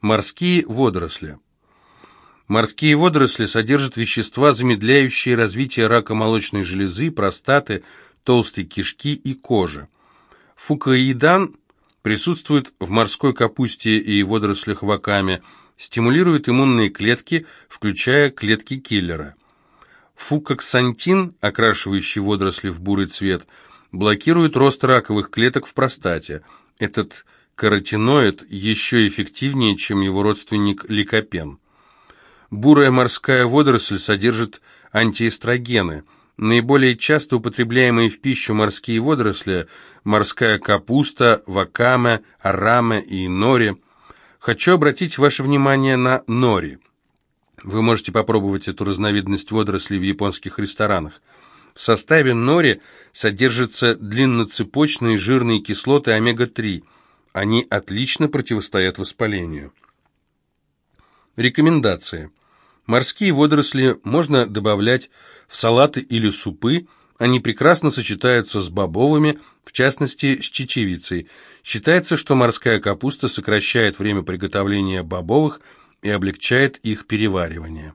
Морские водоросли. Морские водоросли содержат вещества, замедляющие развитие рака молочной железы, простаты, толстой кишки и кожи. Фукоидан присутствует в морской капусте и водорослях вакаме, стимулирует иммунные клетки, включая клетки киллера. Фукоксантин, окрашивающий водоросли в бурый цвет, блокирует рост раковых клеток в простате. Этот каротиноид еще эффективнее, чем его родственник ликопен. Бурая морская водоросль содержит антиэстрогены. Наиболее часто употребляемые в пищу морские водоросли – морская капуста, вакаме, араме и нори. Хочу обратить ваше внимание на нори. Вы можете попробовать эту разновидность водорослей в японских ресторанах. В составе нори содержатся длинноцепочные жирные кислоты омега-3. Они отлично противостоят воспалению. Рекомендации. Морские водоросли можно добавлять в салаты или супы, они прекрасно сочетаются с бобовыми, в частности, с чечевицей. Считается, что морская капуста сокращает время приготовления бобовых и облегчает их переваривание.